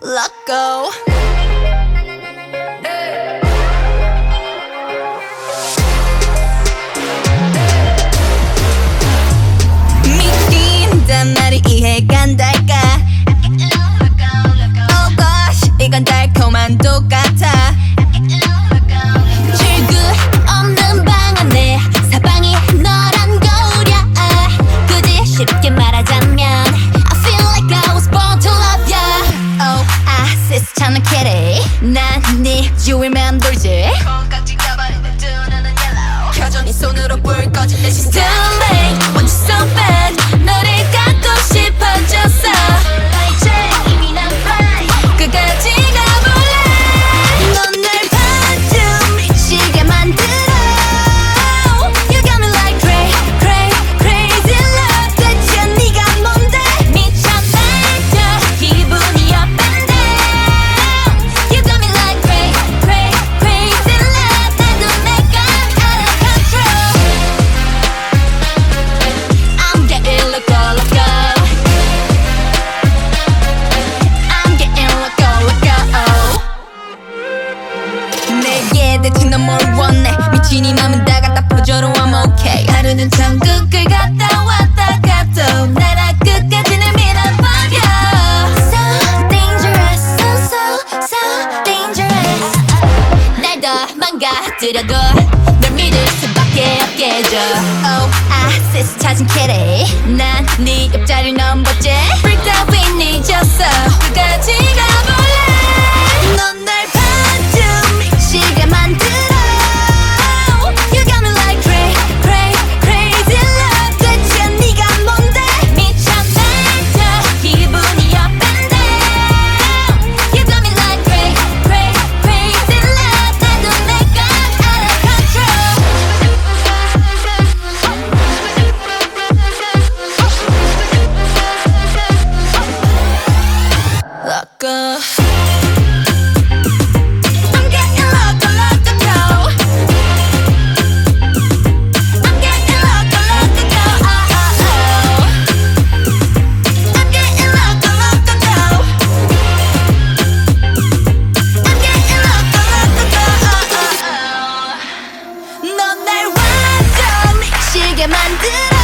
Let go. 믿긴단 말이 이해가 안 난네 주위만 돌지. 콩깍지 가버리는 두 눈은 yellow. 여전히 손으로 불 꺼진 내 시스템 대체 넌뭘 원해. 미친 이 맘은 다 갖다 퍼줘도 I'm okay. 하루는 천국을 갔다 왔다 가도 나라 끝까지 날 밀어버려. So dangerous, so so so dangerous. 날 더 망가뜨려도 널 믿을 수밖에 없게 해줘. Oh, I 세스 찾은 캐리. 난네 옆자리를 만들어